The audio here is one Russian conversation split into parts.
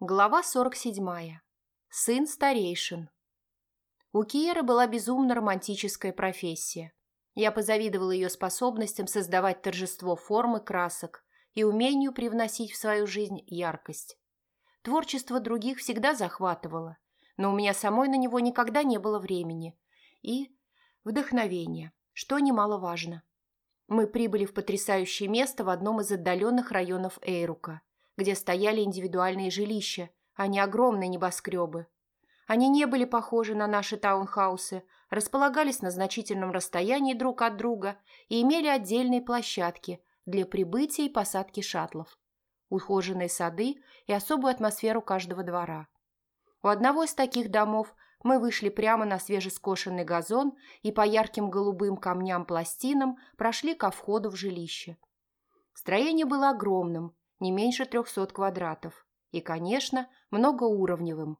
Глава 47. Сын старейшин. У Киеры была безумно романтическая профессия. Я позавидовала ее способностям создавать торжество формы красок и умению привносить в свою жизнь яркость. Творчество других всегда захватывало, но у меня самой на него никогда не было времени. И вдохновения, что немаловажно. Мы прибыли в потрясающее место в одном из отдаленных районов Эйрука – где стояли индивидуальные жилища, а не огромные небоскребы. Они не были похожи на наши таунхаусы, располагались на значительном расстоянии друг от друга и имели отдельные площадки для прибытия и посадки шаттлов, ухоженные сады и особую атмосферу каждого двора. У одного из таких домов мы вышли прямо на свежескошенный газон и по ярким голубым камням-пластинам прошли ко входу в жилище. Строение было огромным, не меньше трехсот квадратов и, конечно, многоуровневым.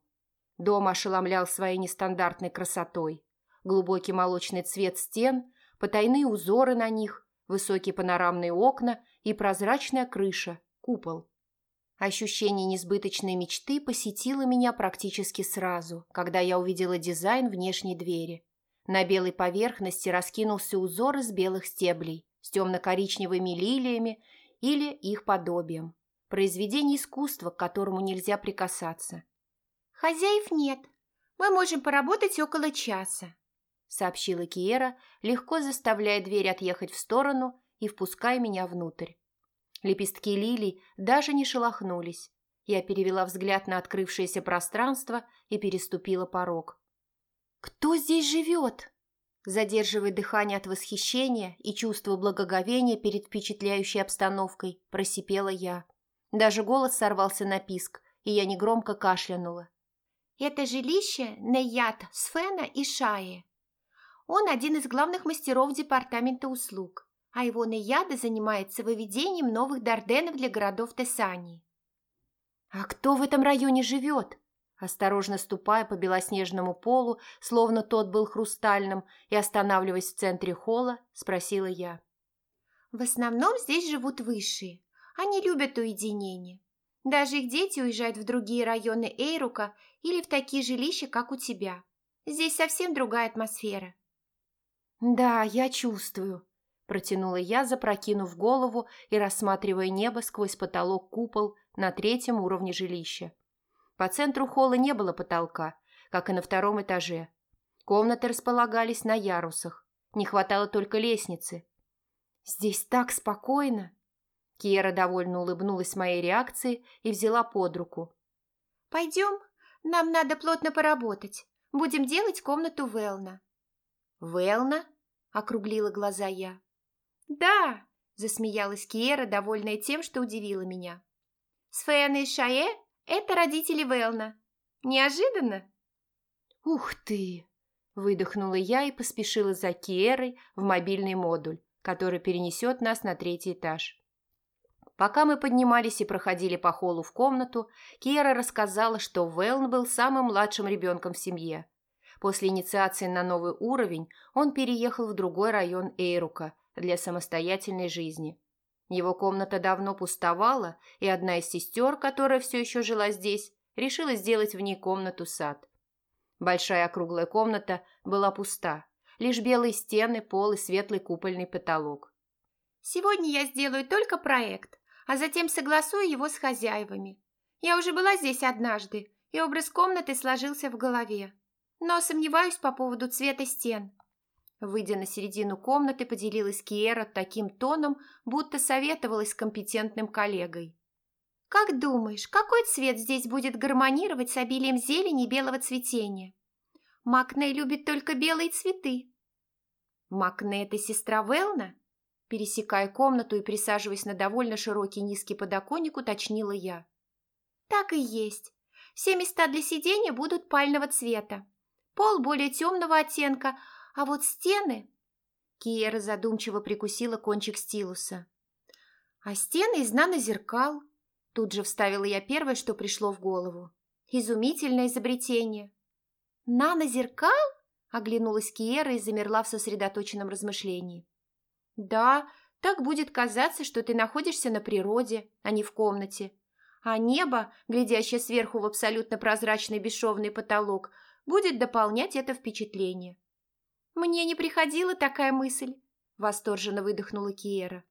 Дом ошеломлял своей нестандартной красотой. Глубокий молочный цвет стен, потайные узоры на них, высокие панорамные окна и прозрачная крыша, купол. Ощущение несбыточной мечты посетило меня практически сразу, когда я увидела дизайн внешней двери. На белой поверхности раскинулся узор из белых стеблей с темно-коричневыми лилиями или их подобием. Произведение искусства, к которому нельзя прикасаться. «Хозяев нет. Мы можем поработать около часа», — сообщила Киера, легко заставляя дверь отъехать в сторону и впуская меня внутрь. Лепестки лилий даже не шелохнулись. Я перевела взгляд на открывшееся пространство и переступила порог. «Кто здесь живет?» Задерживая дыхание от восхищения и чувства благоговения перед впечатляющей обстановкой, просипела я. Даже голос сорвался на писк, и я негромко кашлянула. «Это жилище Неят Сфена и Шаи. Он один из главных мастеров департамента услуг, а его Неяда занимается выведением новых дарденов для городов Тессании». «А кто в этом районе живет?» Осторожно ступая по белоснежному полу, словно тот был хрустальным, и останавливаясь в центре холла, спросила я. «В основном здесь живут высшие. Они любят уединение. Даже их дети уезжают в другие районы Эйрука или в такие жилища, как у тебя. Здесь совсем другая атмосфера». «Да, я чувствую», – протянула я, запрокинув голову и рассматривая небо сквозь потолок купол на третьем уровне жилища. По центру холла не было потолка, как и на втором этаже. Комнаты располагались на ярусах. Не хватало только лестницы. «Здесь так спокойно!» Киера довольно улыбнулась моей реакции и взяла под руку. «Пойдем, нам надо плотно поработать. Будем делать комнату Велна». «Велна?» – округлила глаза я. «Да!» – засмеялась Киера, довольная тем, что удивила меня. «Сфена и Шае это родители Велна. Неожиданно?» «Ух ты!» – выдохнула я и поспешила за Киерой в мобильный модуль, который перенесет нас на третий этаж. Пока мы поднимались и проходили по холлу в комнату, Киера рассказала, что Велн был самым младшим ребенком в семье. После инициации на новый уровень он переехал в другой район Эйрука для самостоятельной жизни. Его комната давно пустовала, и одна из сестер, которая все еще жила здесь, решила сделать в ней комнату-сад. Большая округлая комната была пуста, лишь белые стены, пол и светлый купольный потолок. «Сегодня я сделаю только проект, а затем согласую его с хозяевами. Я уже была здесь однажды, и образ комнаты сложился в голове. Но сомневаюсь по поводу цвета стен. Выйдя на середину комнаты, поделилась Киера таким тоном, будто советовалась с компетентным коллегой. «Как думаешь, какой цвет здесь будет гармонировать с обилием зелени и белого цветения? Макне любит только белые цветы». «Макне – это сестра Велна?» Пересекая комнату и присаживаясь на довольно широкий низкий подоконник, уточнила я. «Так и есть. Все места для сидения будут пального цвета. Пол более темного оттенка – а вот стены... Киера задумчиво прикусила кончик стилуса. А стены из нанозеркал. Тут же вставила я первое, что пришло в голову. Изумительное изобретение. Нанозеркал? Оглянулась Киера и замерла в сосредоточенном размышлении. Да, так будет казаться, что ты находишься на природе, а не в комнате. А небо, глядящее сверху в абсолютно прозрачный бесшовный потолок, будет дополнять это впечатление. «Мне не приходила такая мысль», – восторженно выдохнула Киера.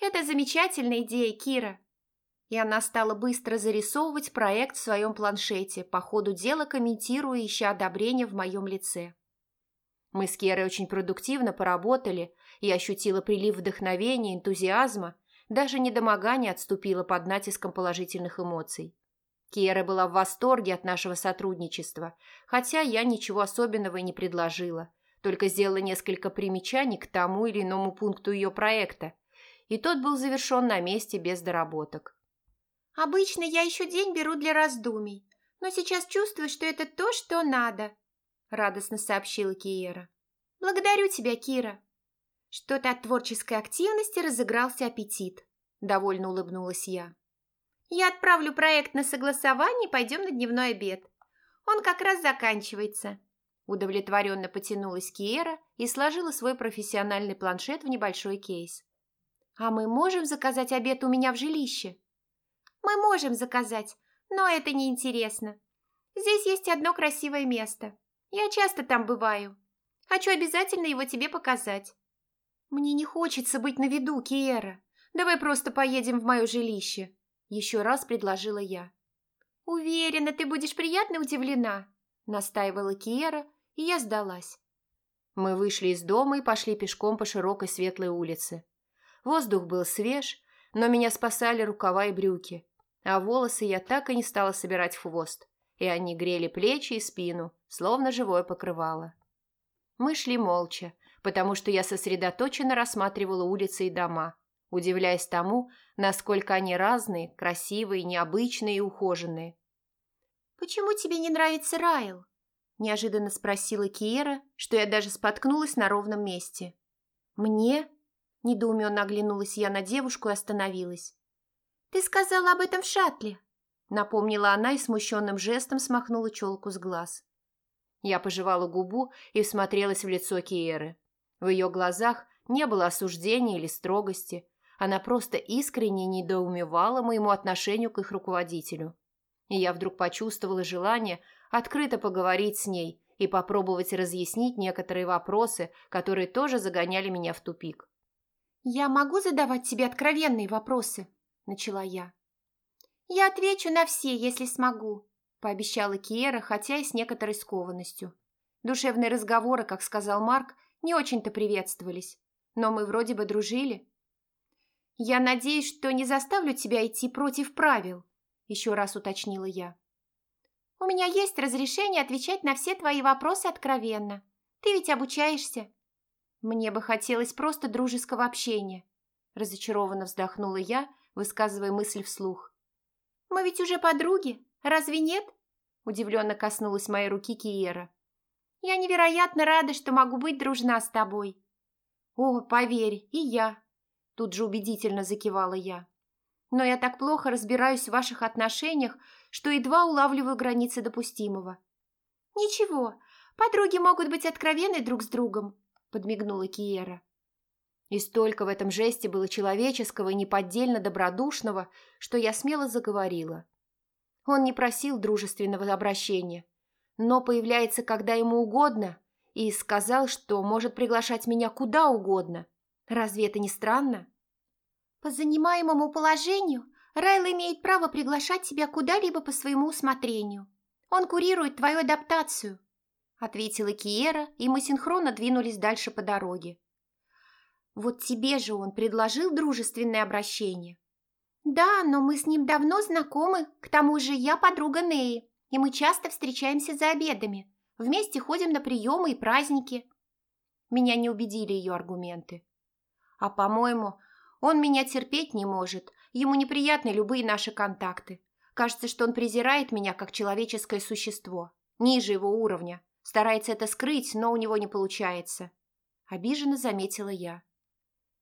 «Это замечательная идея, Кира». И она стала быстро зарисовывать проект в своем планшете, по ходу дела комментируя, ища одобрения в моем лице. Мы с Керой очень продуктивно поработали, и ощутила прилив вдохновения, энтузиазма, даже недомогание отступило под натиском положительных эмоций. Кера была в восторге от нашего сотрудничества, хотя я ничего особенного и не предложила – только сделала несколько примечаний к тому или иному пункту ее проекта, и тот был завершен на месте без доработок. «Обычно я еще день беру для раздумий, но сейчас чувствую, что это то, что надо», – радостно сообщила Киера. «Благодарю тебя, Кира». Что-то от творческой активности разыгрался аппетит. Довольно улыбнулась я. «Я отправлю проект на согласование и пойдем на дневной обед. Он как раз заканчивается. Удовлетворенно потянулась Киера и сложила свой профессиональный планшет в небольшой кейс. «А мы можем заказать обед у меня в жилище?» «Мы можем заказать, но это неинтересно. Здесь есть одно красивое место. Я часто там бываю. Хочу обязательно его тебе показать». «Мне не хочется быть на виду, Киера. Давай просто поедем в мое жилище», – еще раз предложила я. «Уверена, ты будешь приятно удивлена», – настаивала Киера, и я сдалась. Мы вышли из дома и пошли пешком по широкой светлой улице. Воздух был свеж, но меня спасали рукава и брюки, а волосы я так и не стала собирать в хвост, и они грели плечи и спину, словно живое покрывало. Мы шли молча, потому что я сосредоточенно рассматривала улицы и дома, удивляясь тому, насколько они разные, красивые, необычные и ухоженные. «Почему тебе не нравится Райл?» Неожиданно спросила Киера, что я даже споткнулась на ровном месте. «Мне?» – недоуменно оглянулась я на девушку и остановилась. «Ты сказала об этом в шаттле», – напомнила она и смущенным жестом смахнула челку с глаз. Я пожевала губу и всмотрелась в лицо Киеры. В ее глазах не было осуждения или строгости, она просто искренне недоумевала моему отношению к их руководителю. И я вдруг почувствовала желание открыто поговорить с ней и попробовать разъяснить некоторые вопросы, которые тоже загоняли меня в тупик. «Я могу задавать тебе откровенные вопросы?» – начала я. «Я отвечу на все, если смогу», – пообещала Киера, хотя и с некоторой скованностью. Душевные разговоры, как сказал Марк, не очень-то приветствовались, но мы вроде бы дружили. «Я надеюсь, что не заставлю тебя идти против правил», – еще раз уточнила я. У меня есть разрешение отвечать на все твои вопросы откровенно. Ты ведь обучаешься. Мне бы хотелось просто дружеского общения. Разочарованно вздохнула я, высказывая мысль вслух. Мы ведь уже подруги, разве нет? Удивленно коснулась моей руки Киера. Я невероятно рада, что могу быть дружна с тобой. О, поверь, и я. Тут же убедительно закивала я но я так плохо разбираюсь в ваших отношениях, что едва улавливаю границы допустимого». «Ничего, подруги могут быть откровенны друг с другом», – подмигнула Киера. И столько в этом жесте было человеческого и неподдельно добродушного, что я смело заговорила. Он не просил дружественного обращения, но появляется, когда ему угодно, и сказал, что может приглашать меня куда угодно. Разве это не странно? По занимаемому положению Райл имеет право приглашать тебя куда-либо по своему усмотрению. Он курирует твою адаптацию», – ответила Киера, и мы синхронно двинулись дальше по дороге. «Вот тебе же он предложил дружественное обращение». «Да, но мы с ним давно знакомы, к тому же я подруга Неи, и мы часто встречаемся за обедами, вместе ходим на приемы и праздники». Меня не убедили ее аргументы. А, по-моему, он меня терпеть не может, ему неприятны любые наши контакты. Кажется, что он презирает меня как человеческое существо, ниже его уровня. Старается это скрыть, но у него не получается. Обиженно заметила я.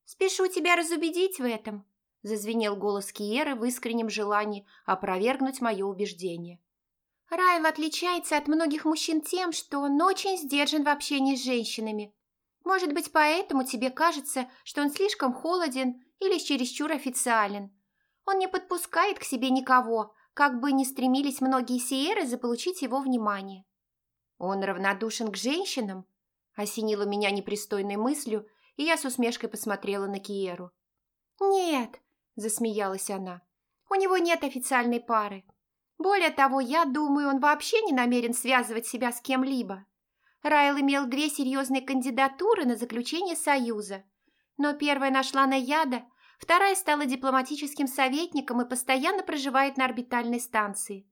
«Спешу тебя разубедить в этом», – зазвенел голос Киеры в искреннем желании опровергнуть мое убеждение. «Райл отличается от многих мужчин тем, что он очень сдержан в общении с женщинами. Может быть, поэтому тебе кажется, что он слишком холоден или чересчур официален. Он не подпускает к себе никого, как бы ни стремились многие сиеры заполучить его внимание. Он равнодушен к женщинам, осенила меня непристойной мыслью, и я с усмешкой посмотрела на Киеру. «Нет», – засмеялась она, – «у него нет официальной пары. Более того, я думаю, он вообще не намерен связывать себя с кем-либо. Райл имел две серьезные кандидатуры на заключение союза, но первая нашла Наяда, вторая стала дипломатическим советником и постоянно проживает на орбитальной станции.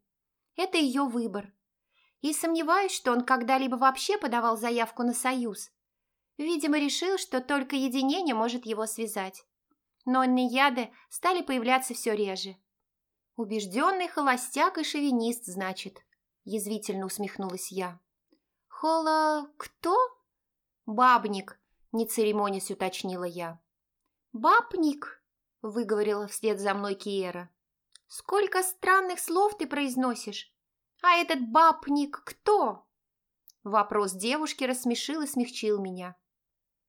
Это ее выбор. И сомневаюсь, что он когда-либо вообще подавал заявку на союз. Видимо, решил, что только единение может его связать. Но Наяды стали появляться все реже. «Убежденный холостяк и шовинист, значит», – язвительно усмехнулась я. «Холо... кто?» «Бабник», – не церемонясь уточнила я. «Бабник», – выговорила вслед за мной Киера. «Сколько странных слов ты произносишь! А этот бабник кто?» Вопрос девушки рассмешил и смягчил меня.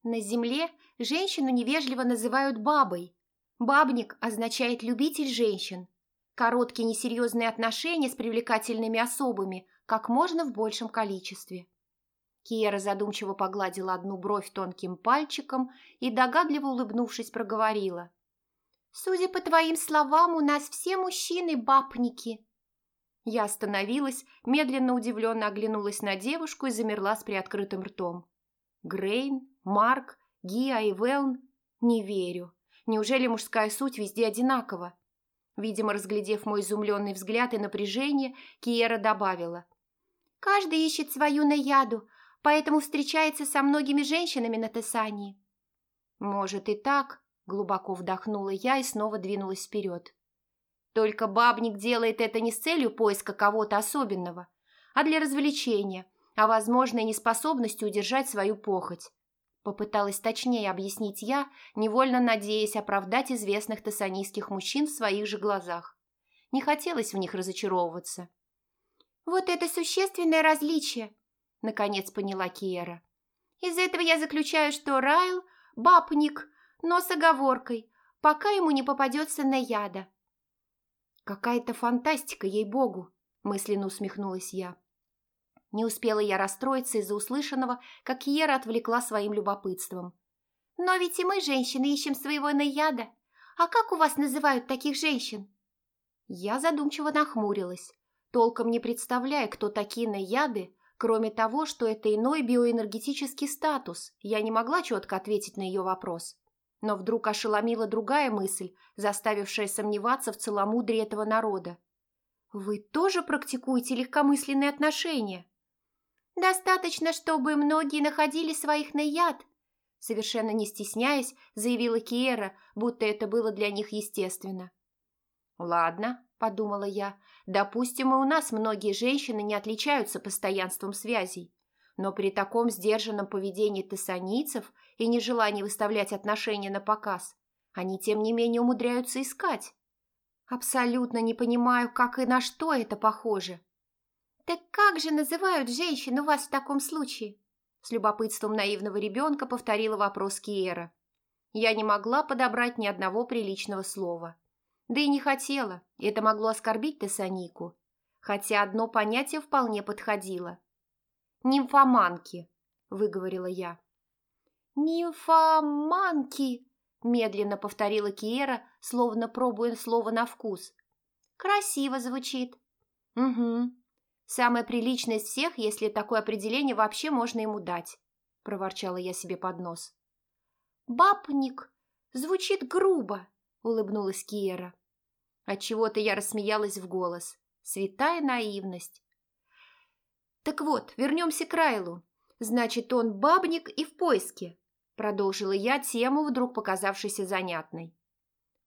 На земле женщину невежливо называют бабой. Бабник означает «любитель женщин». Короткие несерьезные отношения с привлекательными особами как можно в большем количестве. Киера задумчиво погладила одну бровь тонким пальчиком и, догадливо улыбнувшись, проговорила. «Судя по твоим словам, у нас все мужчины бабники». Я остановилась, медленно удивленно оглянулась на девушку и замерла с приоткрытым ртом. Грейн, Марк, Гиа и Велн? Не верю. Неужели мужская суть везде одинакова? Видимо, разглядев мой изумленный взгляд и напряжение, Киера добавила. «Каждый ищет свою наяду, поэтому встречается со многими женщинами на Тесании». «Может и так», – глубоко вдохнула я и снова двинулась вперед. «Только бабник делает это не с целью поиска кого-то особенного, а для развлечения, а, возможно, и неспособностью удержать свою похоть. Попыталась точнее объяснить я, невольно надеясь оправдать известных тессанийских мужчин в своих же глазах. Не хотелось в них разочаровываться. «Вот это существенное различие!» – наконец поняла Киера. «Из этого я заключаю, что Райл – бабник, но с оговоркой, пока ему не попадется на яда». «Какая-то фантастика, ей-богу!» – мысленно усмехнулась я. Не успела я расстроиться из-за услышанного, как Ера отвлекла своим любопытством. «Но ведь и мы, женщины, ищем своего наяда. А как у вас называют таких женщин?» Я задумчиво нахмурилась, толком не представляя, кто такие наяды, кроме того, что это иной биоэнергетический статус. Я не могла четко ответить на ее вопрос. Но вдруг ошеломила другая мысль, заставившая сомневаться в целомудрии этого народа. «Вы тоже практикуете легкомысленные отношения?» Достаточно, чтобы многие находили своих наяд, совершенно не стесняясь, заявила Киера, будто это было для них естественно. «Ладно», – подумала я, – «допустим, и у нас многие женщины не отличаются постоянством связей, но при таком сдержанном поведении тессанийцев и нежелании выставлять отношения на показ, они тем не менее умудряются искать. Абсолютно не понимаю, как и на что это похоже. «Так как же называют женщин у вас в таком случае?» С любопытством наивного ребенка повторила вопрос Киера. Я не могла подобрать ни одного приличного слова. Да и не хотела, это могло оскорбить Тессанику. Хотя одно понятие вполне подходило. «Нимфоманки», — выговорила я. «Нимфоманки», — медленно повторила Киера, словно пробуя слово на вкус. «Красиво звучит». «Угу», Самое приличное из всех, если такое определение вообще можно ему дать», – проворчала я себе под нос. «Бабник! Звучит грубо!» – улыбнулась Киера. Отчего-то я рассмеялась в голос. Святая наивность. «Так вот, вернемся к Райлу. Значит, он бабник и в поиске», – продолжила я тему, вдруг показавшейся занятной.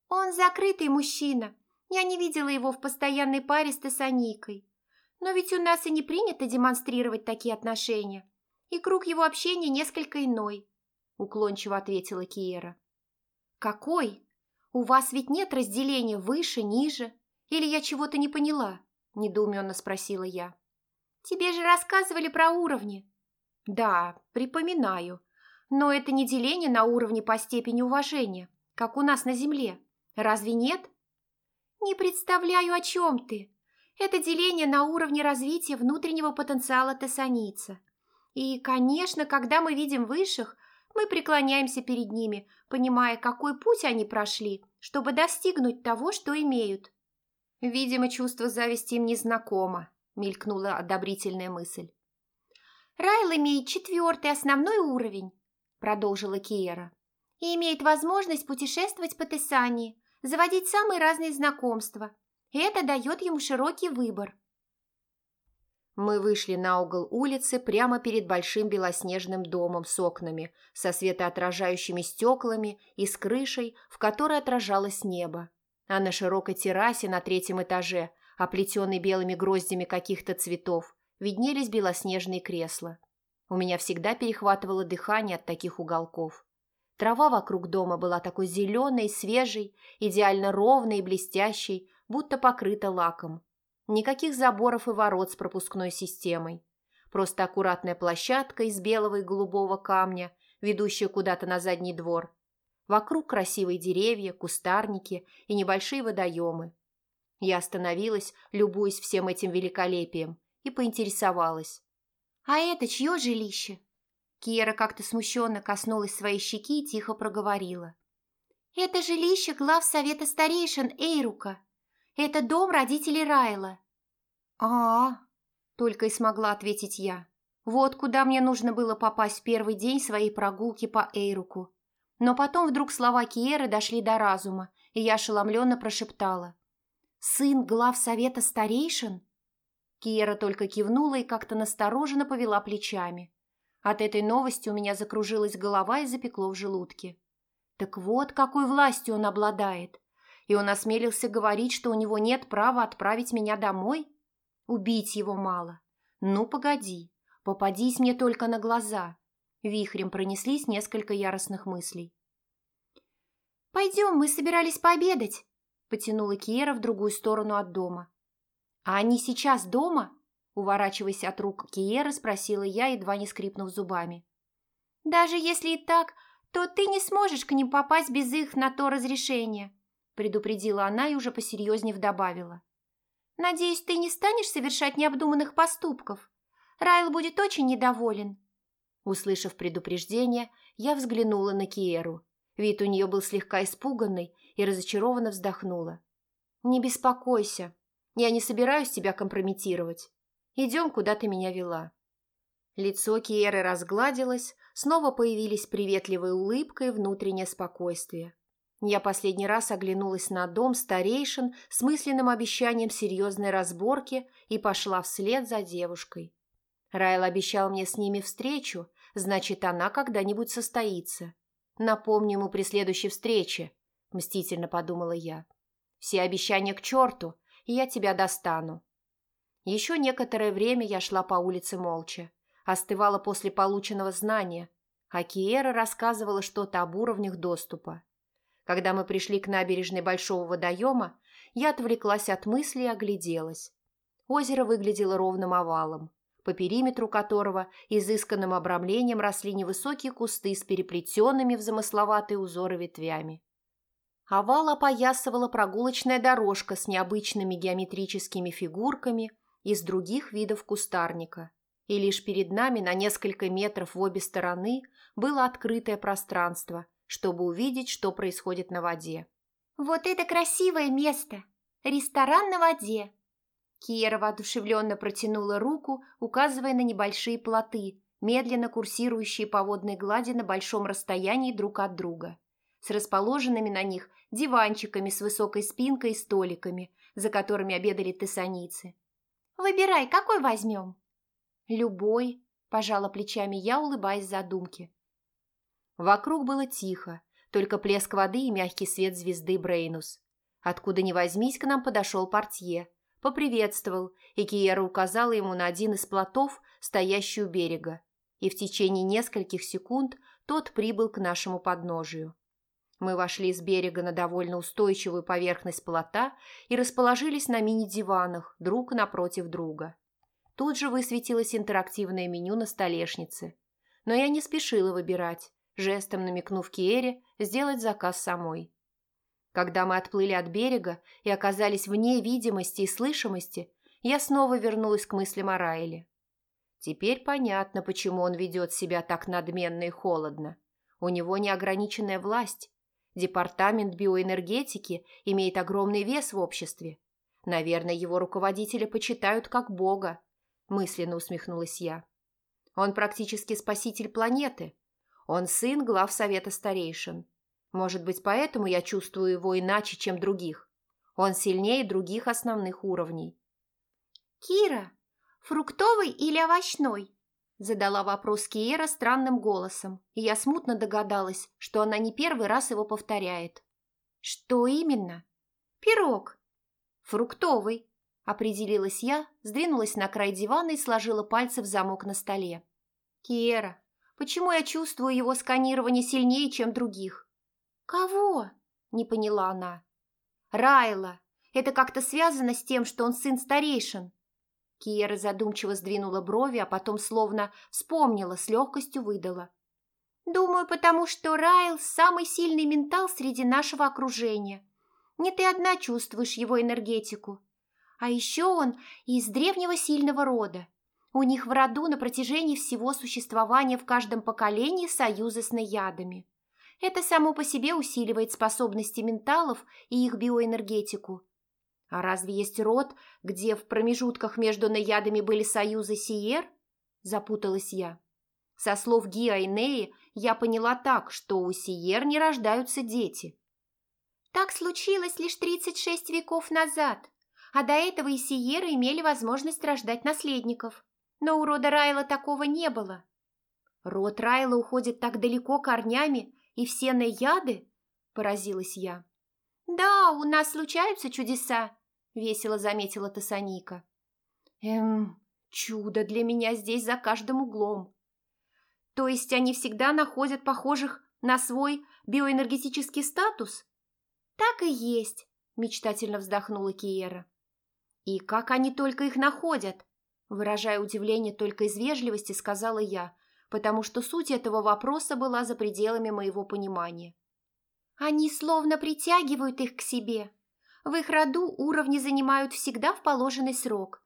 «Он закрытый мужчина. Я не видела его в постоянной паре с Тессаникой. Но ведь у нас и не принято демонстрировать такие отношения, и круг его общения несколько иной», – уклончиво ответила Киера. «Какой? У вас ведь нет разделения выше, ниже? Или я чего-то не поняла?» – недоуменно спросила я. «Тебе же рассказывали про уровни». «Да, припоминаю. Но это не деление на уровне по степени уважения, как у нас на Земле. Разве нет?» «Не представляю, о чем ты. Это деление на уровне развития внутреннего потенциала тессаница. И, конечно, когда мы видим высших, мы преклоняемся перед ними, понимая, какой путь они прошли, чтобы достигнуть того, что имеют. Видимо, чувство зависти им незнакомо, мелькнула одобрительная мысль. Райл имеет четвертый основной уровень, продолжила Киера, и имеет возможность путешествовать по Тессании, заводить самые разные знакомства. И это дает ему широкий выбор. Мы вышли на угол улицы прямо перед большим белоснежным домом с окнами, со светоотражающими стеклами и с крышей, в которой отражалось небо. А на широкой террасе на третьем этаже, оплетенной белыми гроздями каких-то цветов, виднелись белоснежные кресла. У меня всегда перехватывало дыхание от таких уголков. Трава вокруг дома была такой зеленой, свежей, идеально ровной и блестящей, будто покрыта лаком. Никаких заборов и ворот с пропускной системой. Просто аккуратная площадка из белого и голубого камня, ведущая куда-то на задний двор. Вокруг красивые деревья, кустарники и небольшие водоемы. Я остановилась, любуясь всем этим великолепием, и поинтересовалась. «А это чье жилище?» Киера как-то смущенно коснулась своей щеки и тихо проговорила. «Это жилище глав совета старейшин Эйрука. Это дом родителей Райла». А, -а, а только и смогла ответить я. Вот куда мне нужно было попасть в первый день своей прогулки по Эйруку. Но потом вдруг слова Киеры дошли до разума, и я ошеломленно прошептала. «Сын глав совета старейшин?» Киера только кивнула и как-то настороженно повела плечами. От этой новости у меня закружилась голова и запекло в желудке. Так вот, какой властью он обладает и он осмелился говорить, что у него нет права отправить меня домой? Убить его мало. Ну, погоди, попадись мне только на глаза. Вихрем пронеслись несколько яростных мыслей. «Пойдем, мы собирались пообедать», – потянула Киера в другую сторону от дома. «А они сейчас дома?» – уворачиваясь от рук Киеры, спросила я, едва не скрипнув зубами. «Даже если и так, то ты не сможешь к ним попасть без их на то разрешения», предупредила она и уже посерьезнее добавила. «Надеюсь, ты не станешь совершать необдуманных поступков. Райл будет очень недоволен». Услышав предупреждение, я взглянула на Киеру. Вид у нее был слегка испуганный и разочарованно вздохнула. «Не беспокойся, я не собираюсь тебя компрометировать. Идем, куда ты меня вела». Лицо Киеры разгладилось, снова появились приветливая улыбка и внутреннее спокойствие. Я последний раз оглянулась на дом старейшин с мысленным обещанием серьезной разборки и пошла вслед за девушкой. Райл обещал мне с ними встречу, значит, она когда-нибудь состоится. Напомню ему при следующей встрече, мстительно подумала я. Все обещания к черту, и я тебя достану. Еще некоторое время я шла по улице молча, остывала после полученного знания, а Киера рассказывала что-то об уровнях доступа. Когда мы пришли к набережной Большого водоема, я отвлеклась от мысли и огляделась. Озеро выглядело ровным овалом, по периметру которого изысканным обрамлением росли невысокие кусты с переплетенными в замысловатые узоры ветвями. Овал опоясывала прогулочная дорожка с необычными геометрическими фигурками из других видов кустарника, и лишь перед нами на несколько метров в обе стороны было открытое пространство – чтобы увидеть, что происходит на воде. «Вот это красивое место! Ресторан на воде!» Киера воодушевленно протянула руку, указывая на небольшие плоты, медленно курсирующие по водной глади на большом расстоянии друг от друга, с расположенными на них диванчиками с высокой спинкой и столиками, за которыми обедали тессаницы. «Выбирай, какой возьмем?» «Любой», – пожала плечами я, улыбаясь задумке. Вокруг было тихо, только плеск воды и мягкий свет звезды Брейнус. Откуда ни возьмись, к нам подошел портье, поприветствовал, и Киера указала ему на один из плотов, стоящий у берега, и в течение нескольких секунд тот прибыл к нашему подножию. Мы вошли с берега на довольно устойчивую поверхность плота и расположились на мини-диванах друг напротив друга. Тут же высветилось интерактивное меню на столешнице. Но я не спешила выбирать, жестом намекнув Киере сделать заказ самой. Когда мы отплыли от берега и оказались вне видимости и слышимости, я снова вернулась к мыслям о Райле. Теперь понятно, почему он ведет себя так надменно и холодно. У него неограниченная власть. Департамент биоэнергетики имеет огромный вес в обществе. Наверное, его руководители почитают как бога, мысленно усмехнулась я. Он практически спаситель планеты. Он сын глав Совета Старейшин. Может быть, поэтому я чувствую его иначе, чем других. Он сильнее других основных уровней. «Кира, фруктовый или овощной?» Задала вопрос Киера странным голосом, и я смутно догадалась, что она не первый раз его повторяет. «Что именно?» «Пирог». «Фруктовый», – определилась я, сдвинулась на край дивана и сложила пальцы в замок на столе. «Киера, почему я чувствую его сканирование сильнее, чем других?» «Кого?» – не поняла она. «Райла. Это как-то связано с тем, что он сын старейшин». Киера задумчиво сдвинула брови, а потом словно вспомнила, с легкостью выдала. «Думаю, потому что Райл – самый сильный ментал среди нашего окружения. Не ты одна чувствуешь его энергетику. А еще он из древнего сильного рода. У них в роду на протяжении всего существования в каждом поколении союзы с наядами. Это само по себе усиливает способности менталов и их биоэнергетику. А разве есть род, где в промежутках между наядами были союзы Сиер? Запуталась я. Со слов Гиа и Неи я поняла так, что у Сиер не рождаются дети. Так случилось лишь 36 веков назад, а до этого и Сиеры имели возможность рождать наследников. Но у рода Райла такого не было. Род Райла уходит так далеко корнями, и все наяды?» – поразилась я. «Да, у нас случаются чудеса», – весело заметила Тасаника. «Эм, чудо для меня здесь за каждым углом. То есть они всегда находят похожих на свой биоэнергетический статус?» «Так и есть», – мечтательно вздохнула Киера. «И как они только их находят?» Выражая удивление только из вежливости, сказала я, потому что суть этого вопроса была за пределами моего понимания. Они словно притягивают их к себе. В их роду уровни занимают всегда в положенный срок.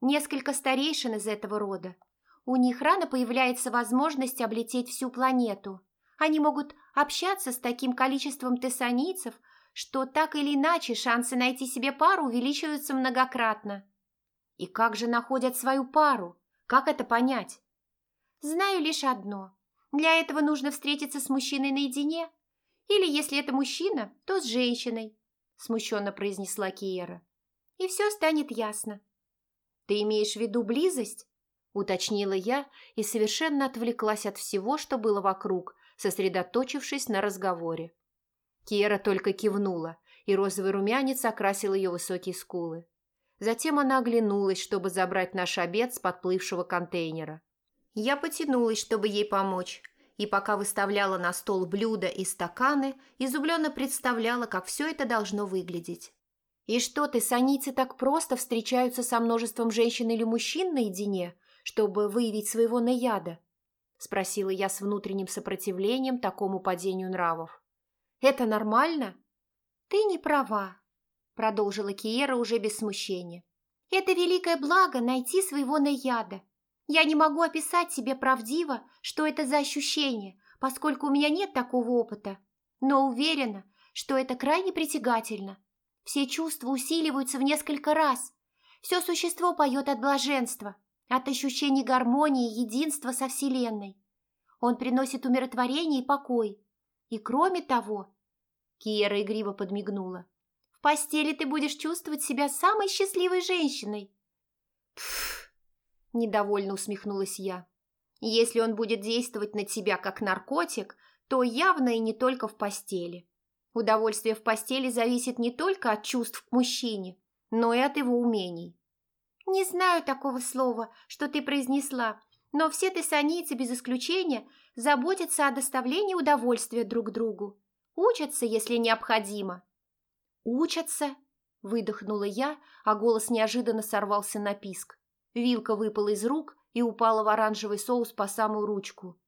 Несколько старейшин из этого рода. У них рано появляется возможность облететь всю планету. Они могут общаться с таким количеством тессанийцев, что так или иначе шансы найти себе пару увеличиваются многократно. И как же находят свою пару? Как это понять? Знаю лишь одно. Для этого нужно встретиться с мужчиной наедине. Или, если это мужчина, то с женщиной, смущенно произнесла Киера. И все станет ясно. Ты имеешь в виду близость? Уточнила я и совершенно отвлеклась от всего, что было вокруг, сосредоточившись на разговоре. Киера только кивнула, и розовый румянец окрасил ее высокие скулы. Затем она оглянулась, чтобы забрать наш обед с подплывшего контейнера. Я потянулась, чтобы ей помочь, и пока выставляла на стол блюда и стаканы, изумленно представляла, как все это должно выглядеть. «И что ты, саницы, так просто встречаются со множеством женщин или мужчин наедине, чтобы выявить своего наяда?» – спросила я с внутренним сопротивлением такому падению нравов. «Это нормально?» «Ты не права», – продолжила Киера уже без смущения. «Это великое благо найти своего наяда. Я не могу описать себе правдиво, что это за ощущение, поскольку у меня нет такого опыта, но уверена, что это крайне притягательно. Все чувства усиливаются в несколько раз. Все существо поет от блаженства, от ощущений гармонии и единства со Вселенной. Он приносит умиротворение и покой. И кроме того, Киера игриво подмигнула, в постели ты будешь чувствовать себя самой счастливой женщиной. Пф, Недовольно усмехнулась я. Если он будет действовать на тебя как наркотик, то явно и не только в постели. Удовольствие в постели зависит не только от чувств к мужчине, но и от его умений. Не знаю такого слова, что ты произнесла, но все тессанийцы без исключения заботятся о доставлении удовольствия друг другу. Учатся, если необходимо. Учатся, выдохнула я, а голос неожиданно сорвался на писк. Вилка выпала из рук и упала в оранжевый соус по самую ручку.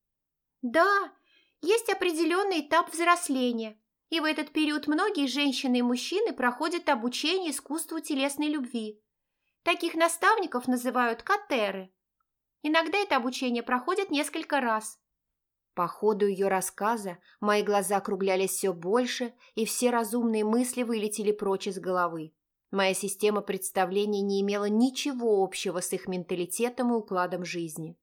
«Да, есть определенный этап взросления, И в этот период многие женщины и мужчины проходят обучение искусству телесной любви. Таких наставников называют катеры. Иногда это обучение проходит несколько раз. По ходу ее рассказа мои глаза округлялись все больше, и все разумные мысли вылетели прочь из головы. Моя система представлений не имела ничего общего с их менталитетом и укладом жизни.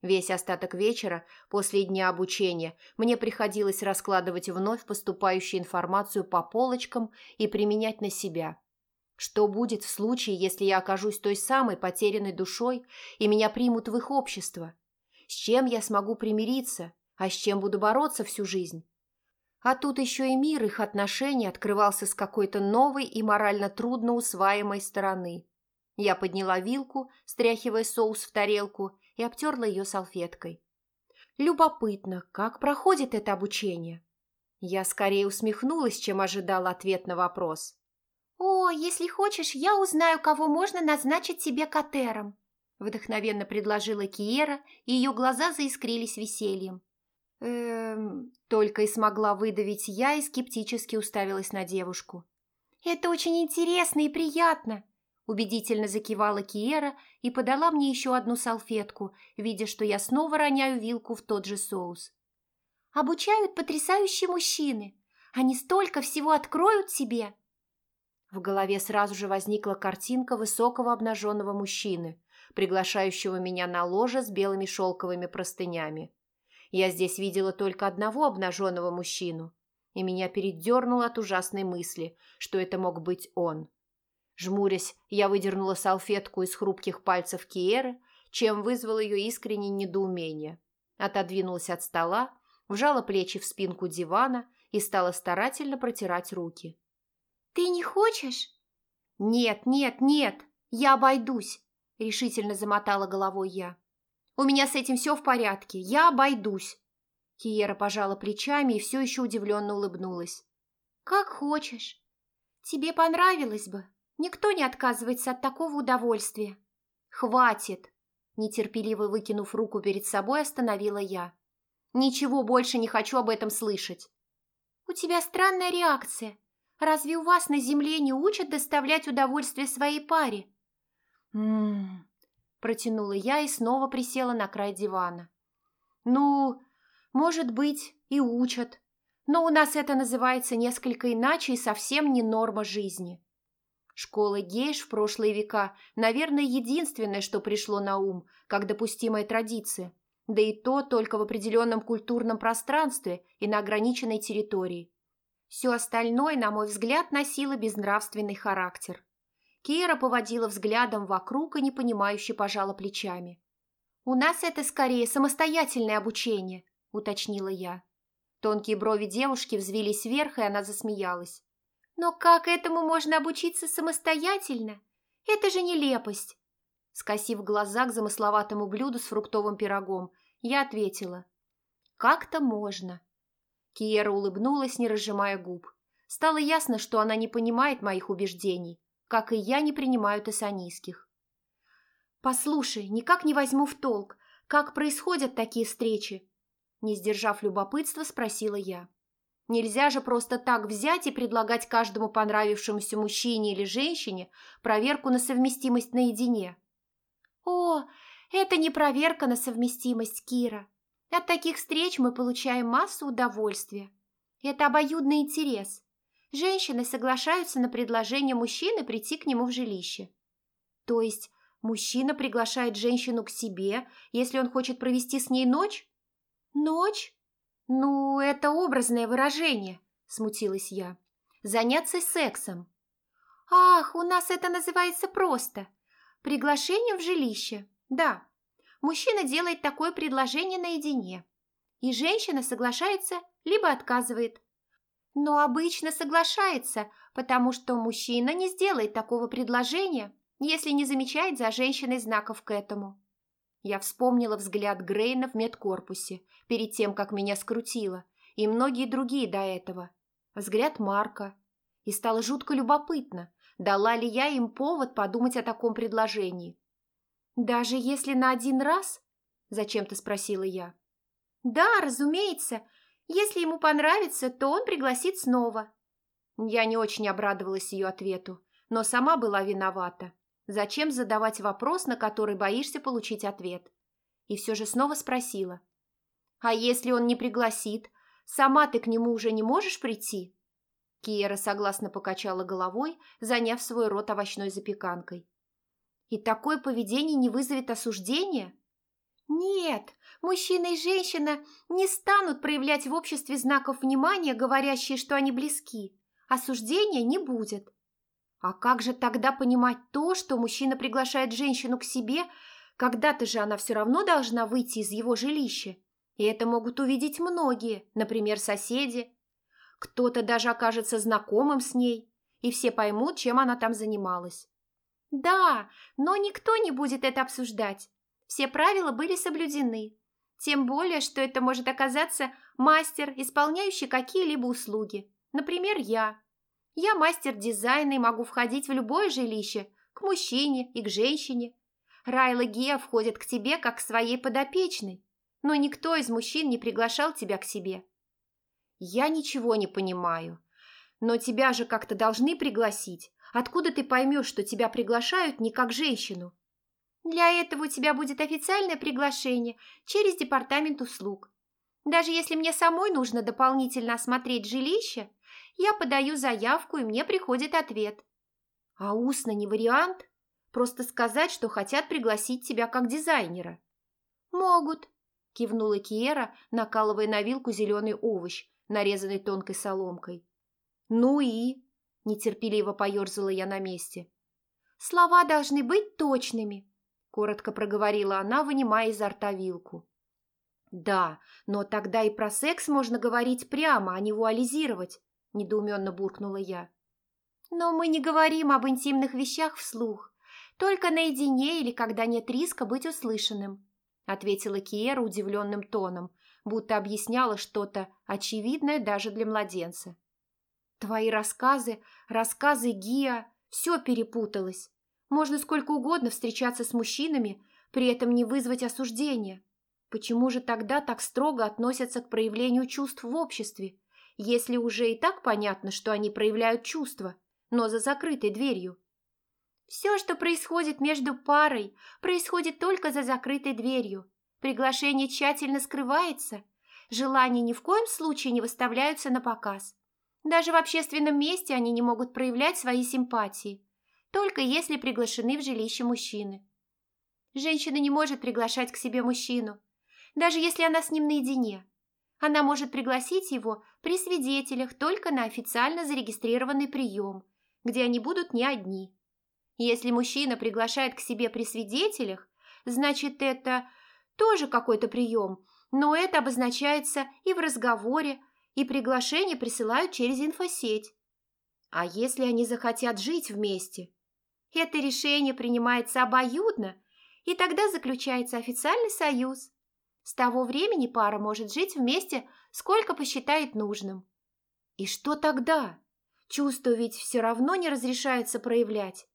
Весь остаток вечера, после дня обучения, мне приходилось раскладывать вновь поступающую информацию по полочкам и применять на себя. Что будет в случае, если я окажусь той самой потерянной душой и меня примут в их общество? С чем я смогу примириться, а с чем буду бороться всю жизнь? А тут еще и мир их отношений открывался с какой-то новой и морально трудно усваиваемой стороны. Я подняла вилку, стряхивая соус в тарелку, и обтерла ее салфеткой. Любопытно, как проходит это обучение? Я скорее усмехнулась, чем ожидала ответ на вопрос. «О, если хочешь, я узнаю, кого можно назначить тебе катером», вдохновенно предложила Киера, и ее глаза заискрились весельем. Эм, только и смогла выдавить я и скептически уставилась на девушку. «Это очень интересно и приятно», Убедительно закивала Киера и подала мне еще одну салфетку, видя, что я снова роняю вилку в тот же соус. «Обучают потрясающие мужчины. Они столько всего откроют себе!» В голове сразу же возникла картинка высокого обнаженного мужчины, приглашающего меня на ложе с белыми шелковыми простынями. Я здесь видела только одного обнаженного мужчину, и меня передернуло от ужасной мысли, что это мог быть он. Жмурясь, я выдернула салфетку из хрупких пальцев Киеры, чем вызвало ее искреннее недоумение. Отодвинулась от стола, вжала плечи в спинку дивана и стала старательно протирать руки. «Ты не хочешь?» «Нет, нет, нет, я обойдусь», – решительно замотала головой я. «У меня с этим все в порядке, я обойдусь». Киера пожала плечами и все еще удивленно улыбнулась. «Как хочешь. Тебе понравилось бы, Никто не отказывается от такого удовольствия. Хватит, нетерпеливо выкинув руку перед собой, остановила я. Ничего больше не хочу об этом слышать. У тебя странная реакция. Разве у вас на земле не учат доставлять удовольствие своей паре? М-м, протянула я и снова присела на край дивана. Ну, может быть, и учат. Но у нас это называется несколько иначе и совсем не норма жизни. Школа гейш в прошлые века, наверное, единственное, что пришло на ум, как допустимая традиция, да и то только в определенном культурном пространстве и на ограниченной территории. Все остальное, на мой взгляд, носило безнравственный характер. Кира поводила взглядом вокруг и непонимающе пожала плечами. «У нас это скорее самостоятельное обучение», – уточнила я. Тонкие брови девушки взвились вверх, и она засмеялась. Но как этому можно обучиться самостоятельно? Это же нелепость. Скосив глаза к замысловатому блюду с фруктовым пирогом, я ответила. Как-то можно. Киера улыбнулась, не разжимая губ. Стало ясно, что она не понимает моих убеждений, как и я не принимаю тессанийских. «Послушай, никак не возьму в толк, как происходят такие встречи?» Не сдержав любопытства, спросила я. Нельзя же просто так взять и предлагать каждому понравившемуся мужчине или женщине проверку на совместимость наедине. О, это не проверка на совместимость, Кира. От таких встреч мы получаем массу удовольствия. Это обоюдный интерес. Женщины соглашаются на предложение мужчины прийти к нему в жилище. То есть мужчина приглашает женщину к себе, если он хочет провести с ней ночь? Ночь? «Ну, это образное выражение», – смутилась я. «Заняться сексом». «Ах, у нас это называется просто. Приглашение в жилище. Да, мужчина делает такое предложение наедине. И женщина соглашается, либо отказывает. Но обычно соглашается, потому что мужчина не сделает такого предложения, если не замечает за женщиной знаков к этому. Я вспомнила взгляд Грейна в медкорпусе перед тем, как меня скрутило, и многие другие до этого. Взгляд Марка. И стало жутко любопытно, дала ли я им повод подумать о таком предложении. «Даже если на один раз?» – зачем-то спросила я. «Да, разумеется. Если ему понравится, то он пригласит снова». Я не очень обрадовалась ее ответу, но сама была виновата. Зачем задавать вопрос, на который боишься получить ответ? И все же снова спросила. «А если он не пригласит, сама ты к нему уже не можешь прийти?» Киера согласно покачала головой, заняв свой рот овощной запеканкой. «И такое поведение не вызовет осуждения?» «Нет, мужчина и женщина не станут проявлять в обществе знаков внимания, говорящие, что они близки. Осуждения не будет. А как же тогда понимать то, что мужчина приглашает женщину к себе, когда-то же она все равно должна выйти из его жилища? И это могут увидеть многие, например, соседи. Кто-то даже окажется знакомым с ней, и все поймут, чем она там занималась. Да, но никто не будет это обсуждать. Все правила были соблюдены. Тем более, что это может оказаться мастер, исполняющий какие-либо услуги. Например, я. Я мастер дизайна и могу входить в любое жилище, к мужчине и к женщине. Райла Геа входит к тебе как к своей подопечной, но никто из мужчин не приглашал тебя к себе. Я ничего не понимаю, но тебя же как-то должны пригласить. Откуда ты поймешь, что тебя приглашают не как женщину? Для этого у тебя будет официальное приглашение через департамент услуг. Даже если мне самой нужно дополнительно осмотреть жилище, я подаю заявку, и мне приходит ответ. А устно не вариант? Просто сказать, что хотят пригласить тебя как дизайнера. Могут, кивнула Киера, накалывая на вилку зеленый овощ, нарезанный тонкой соломкой. Ну и... Нетерпеливо поерзала я на месте. Слова должны быть точными, коротко проговорила она, вынимая изо рта вилку. Да, но тогда и про секс можно говорить прямо, а не вуализировать, – недоуменно буркнула я. «Но мы не говорим об интимных вещах вслух, только наедине или когда нет риска быть услышанным», – ответила Киера удивленным тоном, будто объясняла что-то очевидное даже для младенца. «Твои рассказы, рассказы Гиа, все перепуталось. Можно сколько угодно встречаться с мужчинами, при этом не вызвать осуждения. Почему же тогда так строго относятся к проявлению чувств в обществе если уже и так понятно, что они проявляют чувства, но за закрытой дверью. Все, что происходит между парой, происходит только за закрытой дверью. Приглашение тщательно скрывается, желания ни в коем случае не выставляются на показ. Даже в общественном месте они не могут проявлять свои симпатии, только если приглашены в жилище мужчины. Женщина не может приглашать к себе мужчину, даже если она с ним наедине. Она может пригласить его при свидетелях только на официально зарегистрированный прием, где они будут не одни. Если мужчина приглашает к себе при свидетелях, значит, это тоже какой-то прием, но это обозначается и в разговоре, и приглашение присылают через инфосеть. А если они захотят жить вместе? Это решение принимается обоюдно, и тогда заключается официальный союз. С того времени пара может жить вместе, сколько посчитает нужным. И что тогда? Чувство ведь все равно не разрешается проявлять.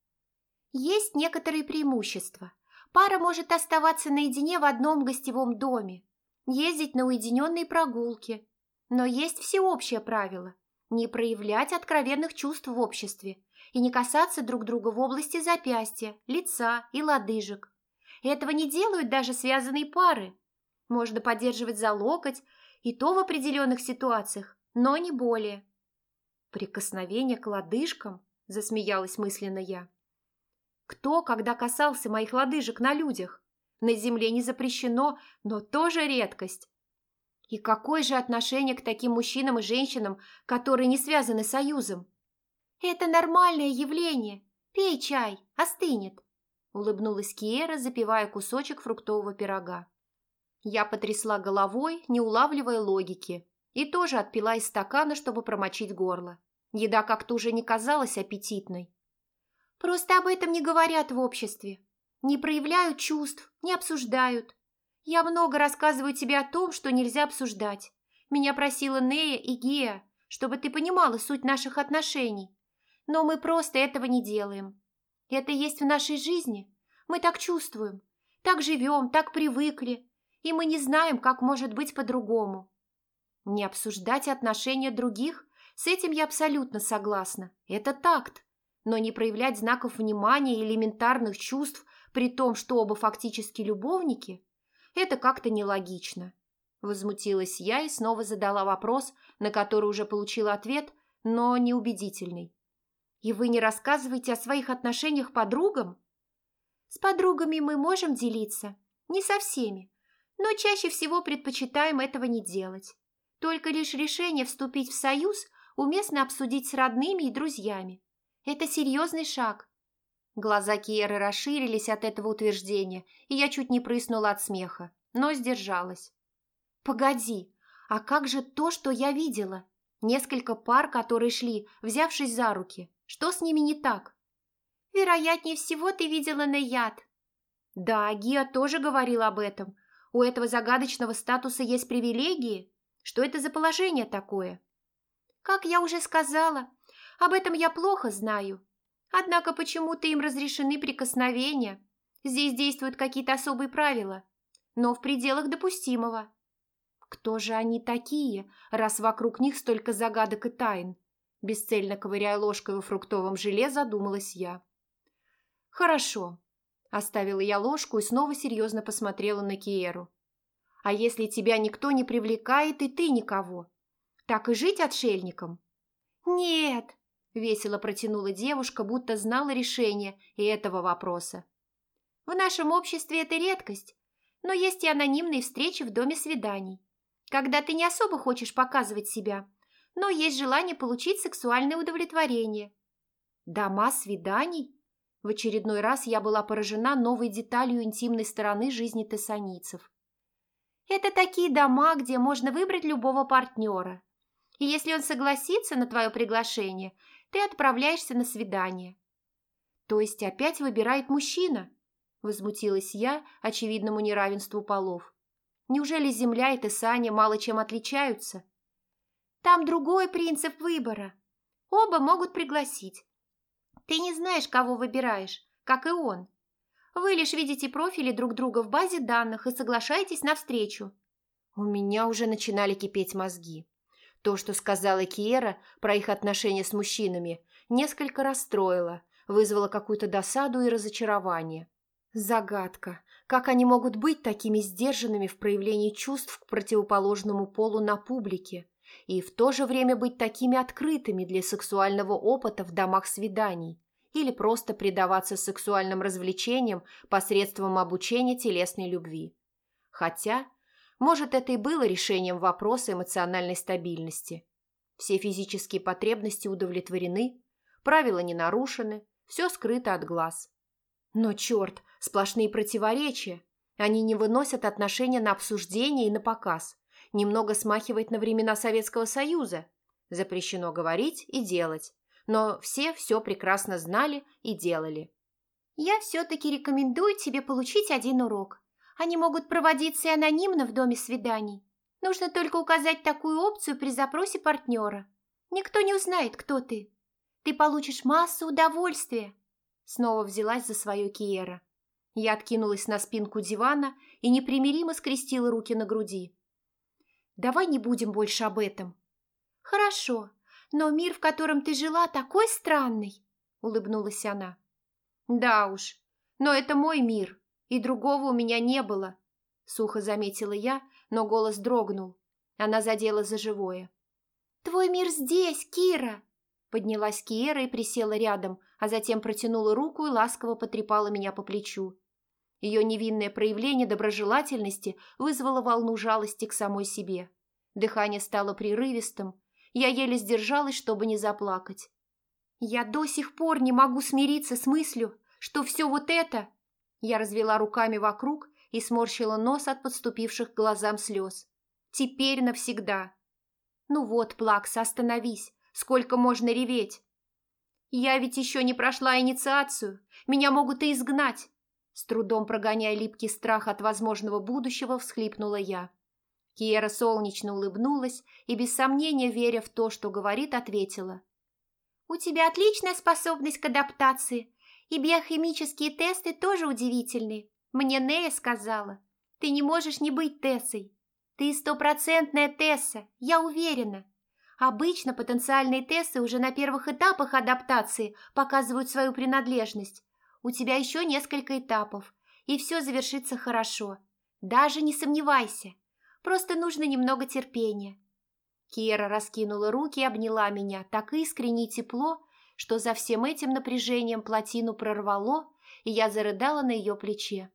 Есть некоторые преимущества. Пара может оставаться наедине в одном гостевом доме, ездить на уединенные прогулки. Но есть всеобщее правило – не проявлять откровенных чувств в обществе и не касаться друг друга в области запястья, лица и лодыжек. Этого не делают даже связанные пары, можно поддерживать за локоть, и то в определенных ситуациях, но не более. Прикосновение к лодыжкам, засмеялась мысленно я. Кто когда касался моих лодыжек на людях? На земле не запрещено, но тоже редкость. И какое же отношение к таким мужчинам и женщинам, которые не связаны союзом? Это нормальное явление. Пей чай, остынет. Улыбнулась Киера, запивая кусочек фруктового пирога. Я потрясла головой, не улавливая логики, и тоже отпила из стакана, чтобы промочить горло. Еда как-то уже не казалась аппетитной. «Просто об этом не говорят в обществе. Не проявляют чувств, не обсуждают. Я много рассказываю тебе о том, что нельзя обсуждать. Меня просила Нея и Гея, чтобы ты понимала суть наших отношений. Но мы просто этого не делаем. Это есть в нашей жизни. Мы так чувствуем, так живем, так привыкли, и мы не знаем, как может быть по-другому». Не обсуждать отношения других, с этим я абсолютно согласна. Это такт. Но не проявлять знаков внимания и элементарных чувств при том, что оба фактически любовники, это как-то нелогично. Возмутилась я и снова задала вопрос, на который уже получила ответ, но неубедительный. «И вы не рассказываете о своих отношениях подругам?» «С подругами мы можем делиться, не со всеми, но чаще всего предпочитаем этого не делать. Только лишь решение вступить в союз уместно обсудить с родными и друзьями. Это серьезный шаг». Глаза Киеры расширились от этого утверждения, и я чуть не прыснула от смеха, но сдержалась. «Погоди, а как же то, что я видела? Несколько пар, которые шли, взявшись за руки. Что с ними не так?» «Вероятнее всего, ты видела Наяд». «Да, Гия тоже говорил об этом. У этого загадочного статуса есть привилегии. Что это за положение такое?» «Как я уже сказала, об этом я плохо знаю. Однако почему-то им разрешены прикосновения. Здесь действуют какие-то особые правила, но в пределах допустимого». Кто же они такие, раз вокруг них столько загадок и тайн? Бесцельно ковыряя ложкой во фруктовом желе, задумалась я. Хорошо. Оставила я ложку и снова серьезно посмотрела на Киеру. А если тебя никто не привлекает, и ты никого? Так и жить отшельником? Нет, весело протянула девушка, будто знала решение и этого вопроса. В нашем обществе это редкость, но есть и анонимные встречи в доме свиданий когда ты не особо хочешь показывать себя, но есть желание получить сексуальное удовлетворение. Дома свиданий? В очередной раз я была поражена новой деталью интимной стороны жизни тессаницев. Это такие дома, где можно выбрать любого партнера. И если он согласится на твое приглашение, ты отправляешься на свидание. То есть опять выбирает мужчина? Возмутилась я очевидному неравенству полов. Неужели Земля и Тесания мало чем отличаются? Там другой принцип выбора. Оба могут пригласить. Ты не знаешь, кого выбираешь, как и он. Вы лишь видите профили друг друга в базе данных и соглашаетесь на встречу. У меня уже начинали кипеть мозги. То, что сказала Киера про их отношения с мужчинами, несколько расстроило, вызвало какую-то досаду и разочарование. Загадка. Как они могут быть такими сдержанными в проявлении чувств к противоположному полу на публике и в то же время быть такими открытыми для сексуального опыта в домах свиданий или просто предаваться сексуальным развлечениям посредством обучения телесной любви? Хотя, может, это и было решением вопроса эмоциональной стабильности. Все физические потребности удовлетворены, правила не нарушены, все скрыто от глаз. Но, черт, Сплошные противоречия. Они не выносят отношения на обсуждение и на показ. Немного смахивает на времена Советского Союза. Запрещено говорить и делать. Но все все прекрасно знали и делали. Я все-таки рекомендую тебе получить один урок. Они могут проводиться и анонимно в доме свиданий. Нужно только указать такую опцию при запросе партнера. Никто не узнает, кто ты. Ты получишь массу удовольствия. Снова взялась за свое Киера. Я откинулась на спинку дивана и непримиримо скрестила руки на груди. «Давай не будем больше об этом». «Хорошо, но мир, в котором ты жила, такой странный», — улыбнулась она. «Да уж, но это мой мир, и другого у меня не было», — сухо заметила я, но голос дрогнул. Она задела за живое. «Твой мир здесь, Кира!» Поднялась Киера и присела рядом, а затем протянула руку и ласково потрепала меня по плечу. Ее невинное проявление доброжелательности вызвало волну жалости к самой себе. Дыхание стало прерывистым. Я еле сдержалась, чтобы не заплакать. Я до сих пор не могу смириться с мыслью, что все вот это... Я развела руками вокруг и сморщила нос от подступивших к глазам слез. Теперь навсегда. Ну вот, Плакса, остановись. Сколько можно реветь? Я ведь еще не прошла инициацию. Меня могут и изгнать. С трудом прогоняя липкий страх от возможного будущего, всхлипнула я. Киера солнечно улыбнулась и, без сомнения веря в то, что говорит, ответила. «У тебя отличная способность к адаптации, и биохимические тесты тоже удивительные. Мне Нея сказала. Ты не можешь не быть Тессой. Ты стопроцентная Тесса, я уверена. Обычно потенциальные Тессы уже на первых этапах адаптации показывают свою принадлежность. У тебя еще несколько этапов, и все завершится хорошо. Даже не сомневайся. Просто нужно немного терпения. Кира раскинула руки и обняла меня так искренне и тепло, что за всем этим напряжением плотину прорвало, и я зарыдала на ее плече.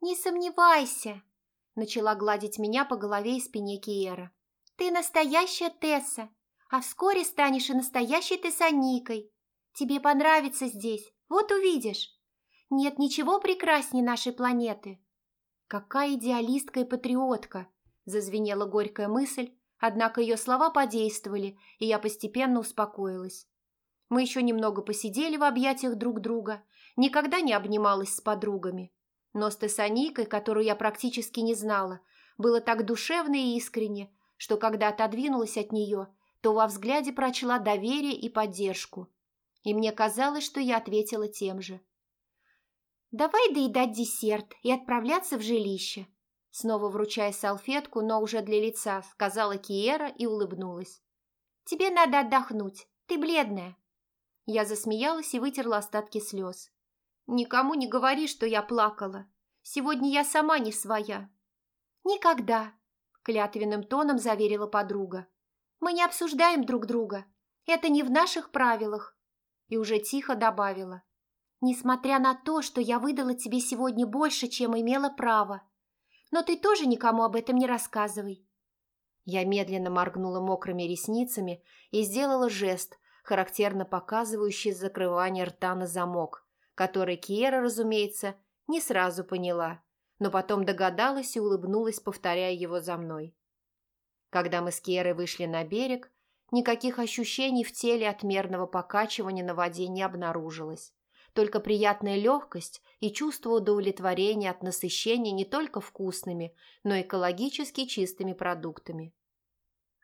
«Не сомневайся!» – начала гладить меня по голове и спине Киера. «Ты настоящая Тесса, а вскоре станешь и настоящей Тессаникой. Тебе понравится здесь, вот увидишь. Нет ничего прекрасней нашей планеты». «Какая идеалистка и патриотка!» – зазвенела горькая мысль, однако ее слова подействовали, и я постепенно успокоилась. Мы еще немного посидели в объятиях друг друга, никогда не обнималась с подругами. Но с Тессаникой, которую я практически не знала, было так душевно и искренне, что когда отодвинулась от нее, то во взгляде прочла доверие и поддержку. И мне казалось, что я ответила тем же. «Давай доедать десерт и отправляться в жилище», снова вручая салфетку, но уже для лица, сказала Киера и улыбнулась. «Тебе надо отдохнуть, ты бледная». Я засмеялась и вытерла остатки слез. «Никому не говори, что я плакала. Сегодня я сама не своя». «Никогда», – клятвенным тоном заверила подруга. «Мы не обсуждаем друг друга. Это не в наших правилах». И уже тихо добавила. «Несмотря на то, что я выдала тебе сегодня больше, чем имела право. Но ты тоже никому об этом не рассказывай». Я медленно моргнула мокрыми ресницами и сделала жест, характерно показывающий закрывание рта на замок, который Киера, разумеется, не сразу поняла, но потом догадалась и улыбнулась, повторяя его за мной. Когда мы с Киерой вышли на берег, никаких ощущений в теле от мерного покачивания на воде не обнаружилось, только приятная легкость и чувство удовлетворения от насыщения не только вкусными, но экологически чистыми продуктами.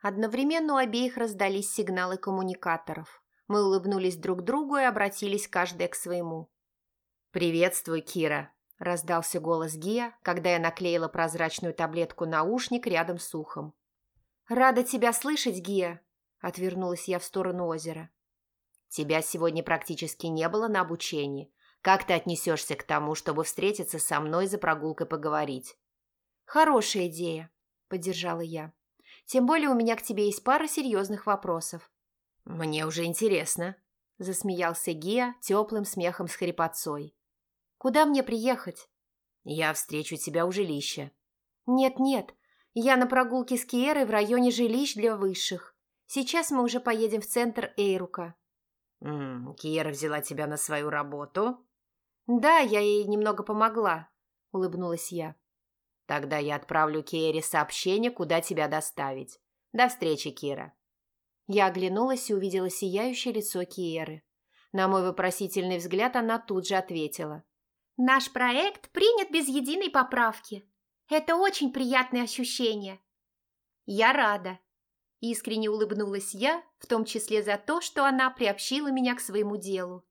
Одновременно у обеих раздались сигналы коммуникаторов. Мы улыбнулись друг другу и обратились каждая к своему. «Приветствуй, Кира!» – раздался голос Гия, когда я наклеила прозрачную таблетку-наушник рядом с ухом. «Рада тебя слышать, Гия!» – отвернулась я в сторону озера. «Тебя сегодня практически не было на обучении. Как ты отнесешься к тому, чтобы встретиться со мной за прогулкой поговорить?» «Хорошая идея», – поддержала я. Тем более у меня к тебе есть пара серьезных вопросов». «Мне уже интересно», – засмеялся Гия теплым смехом с хрипотцой. «Куда мне приехать?» «Я встречу тебя у жилища». «Нет-нет, я на прогулке с Киерой в районе жилищ для высших. Сейчас мы уже поедем в центр Эйрука». «М -м, «Киера взяла тебя на свою работу?» «Да, я ей немного помогла», – улыбнулась я. Тогда я отправлю Кейре сообщение, куда тебя доставить. До встречи, Кира. Я оглянулась и увидела сияющее лицо Киеры. На мой вопросительный взгляд она тут же ответила. «Наш проект принят без единой поправки. Это очень приятное ощущение». «Я рада», – искренне улыбнулась я, в том числе за то, что она приобщила меня к своему делу.